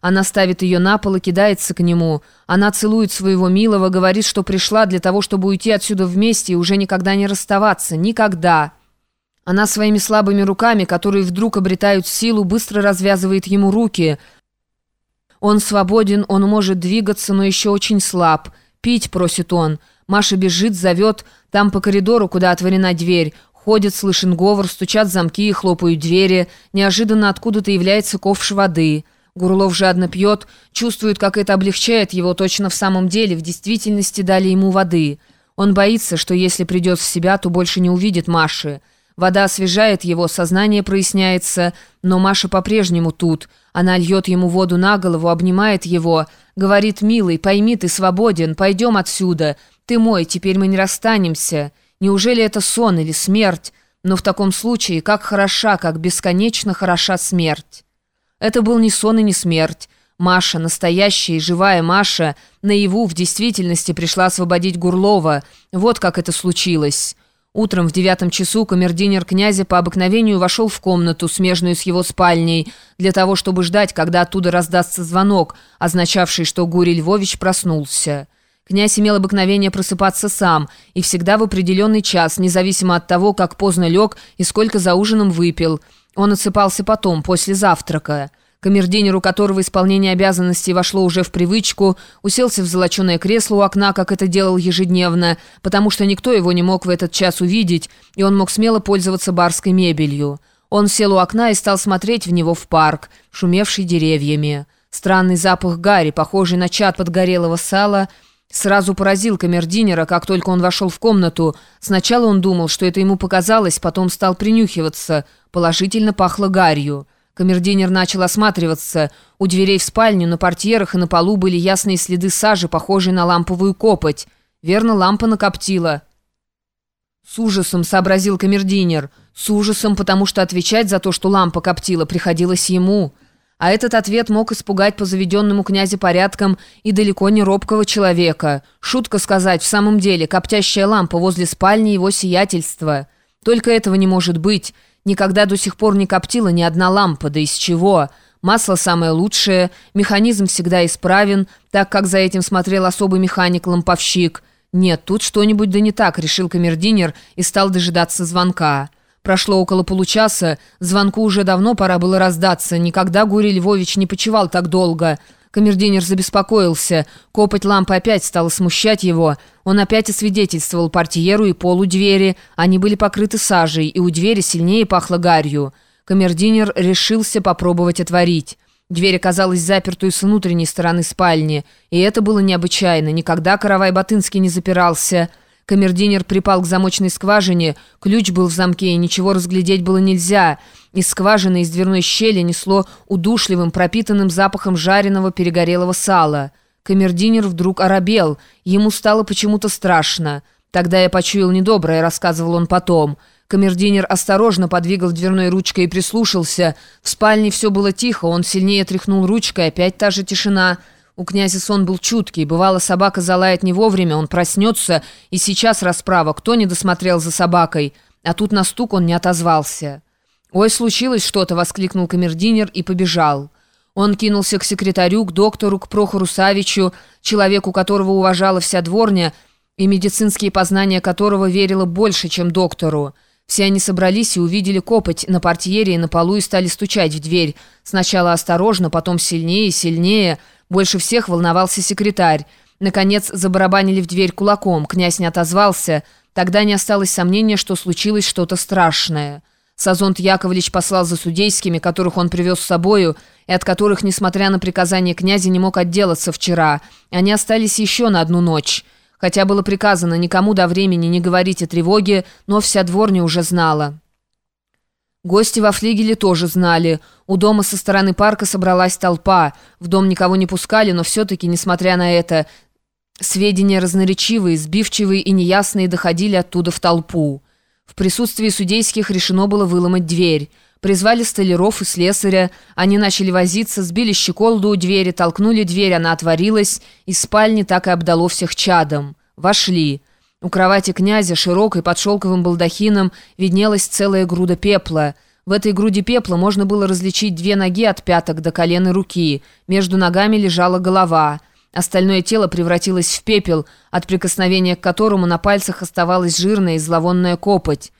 Она ставит ее на пол и кидается к нему. Она целует своего милого, говорит, что пришла для того, чтобы уйти отсюда вместе и уже никогда не расставаться. Никогда. Она своими слабыми руками, которые вдруг обретают силу, быстро развязывает ему руки. Он свободен, он может двигаться, но еще очень слаб. «Пить», — просит он. Маша бежит, зовет. Там по коридору, куда отворена дверь. Ходит, слышен говор, стучат замки и хлопают двери. Неожиданно откуда-то является ковш воды. Гурлов жадно пьет, чувствует, как это облегчает его точно в самом деле, в действительности дали ему воды. Он боится, что если придет в себя, то больше не увидит Маши. Вода освежает его, сознание проясняется, но Маша по-прежнему тут. Она льет ему воду на голову, обнимает его, говорит, «Милый, пойми, ты свободен, пойдем отсюда. Ты мой, теперь мы не расстанемся». Неужели это сон или смерть? Но в таком случае, как хороша, как бесконечно хороша смерть. Это был не сон и не смерть. Маша, настоящая и живая Маша, наяву в действительности пришла освободить Гурлова. Вот как это случилось. Утром в девятом часу камердинер князя по обыкновению вошел в комнату, смежную с его спальней, для того, чтобы ждать, когда оттуда раздастся звонок, означавший, что Гурий Львович проснулся. Князь имел обыкновение просыпаться сам, и всегда в определенный час, независимо от того, как поздно лег и сколько за ужином выпил. Он отсыпался потом, после завтрака. Камердинер, у которого исполнение обязанностей вошло уже в привычку, уселся в золоченое кресло у окна, как это делал ежедневно, потому что никто его не мог в этот час увидеть, и он мог смело пользоваться барской мебелью. Он сел у окна и стал смотреть в него в парк, шумевший деревьями. Странный запах гари, похожий на чад подгорелого сала – Сразу поразил камердинера, как только он вошел в комнату. Сначала он думал, что это ему показалось, потом стал принюхиваться. Положительно пахло гарью. Камердинер начал осматриваться. У дверей в спальню, на портьерах и на полу были ясные следы сажи, похожие на ламповую копоть. Верно, лампа накоптила. С ужасом сообразил камердинер. С ужасом, потому что отвечать за то, что лампа коптила, приходилось ему. А этот ответ мог испугать по заведенному князе порядкам и далеко не робкого человека. Шутка сказать, в самом деле, коптящая лампа возле спальни его сиятельства. Только этого не может быть. Никогда до сих пор не коптила ни одна лампа, да из чего? Масло самое лучшее, механизм всегда исправен, так как за этим смотрел особый механик-ламповщик. Нет, тут что-нибудь да не так, решил камердинер и стал дожидаться звонка. Прошло около получаса, звонку уже давно пора было раздаться, никогда Гурий Львович не почевал так долго. Камердинер забеспокоился, копоть лампы опять стала смущать его. Он опять освидетельствовал портьеру и полу двери, они были покрыты сажей, и у двери сильнее пахло гарью. Камердинер решился попробовать отворить. Дверь оказалась запертой с внутренней стороны спальни, и это было необычайно, никогда Каравай-Батынский не запирался – Камердинер припал к замочной скважине, ключ был в замке, и ничего разглядеть было нельзя. Из скважины, из дверной щели несло удушливым, пропитанным запахом жареного перегорелого сала. Камердинер вдруг оробел, ему стало почему-то страшно. «Тогда я почуял недоброе», — рассказывал он потом. Камердинер осторожно подвигал дверной ручкой и прислушался. В спальне все было тихо, он сильнее тряхнул ручкой, опять та же тишина — у князя сон был чуткий, бывало, собака залает не вовремя, он проснется, и сейчас расправа, кто не досмотрел за собакой, а тут на стук он не отозвался. «Ой, случилось что-то!» — воскликнул камердинер и побежал. Он кинулся к секретарю, к доктору, к Прохору Савичу, человеку которого уважала вся дворня, и медицинские познания которого верила больше, чем доктору. Все они собрались и увидели копоть на портьере и на полу и стали стучать в дверь. Сначала осторожно, потом сильнее и сильнее — больше всех волновался секретарь. Наконец забарабанили в дверь кулаком. Князь не отозвался. Тогда не осталось сомнения, что случилось что-то страшное. Сазонт Яковлевич послал за судейскими, которых он привез с собою, и от которых, несмотря на приказание князя, не мог отделаться вчера. Они остались еще на одну ночь. Хотя было приказано никому до времени не говорить о тревоге, но вся дворня уже знала. Гости во флигеле тоже знали. У дома со стороны парка собралась толпа. В дом никого не пускали, но все-таки, несмотря на это, сведения разноречивые, сбивчивые и неясные доходили оттуда в толпу. В присутствии судейских решено было выломать дверь. Призвали столяров и слесаря. Они начали возиться, сбили щеколду у двери, толкнули дверь, она отворилась. Из спальни так и обдало всех чадом. Вошли. У кровати князя, широкой, под шелковым балдахином, виднелась целая груда пепла. В этой груди пепла можно было различить две ноги от пяток до колен и руки. Между ногами лежала голова. Остальное тело превратилось в пепел, от прикосновения к которому на пальцах оставалась жирная и зловонная копоть.